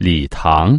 礼堂。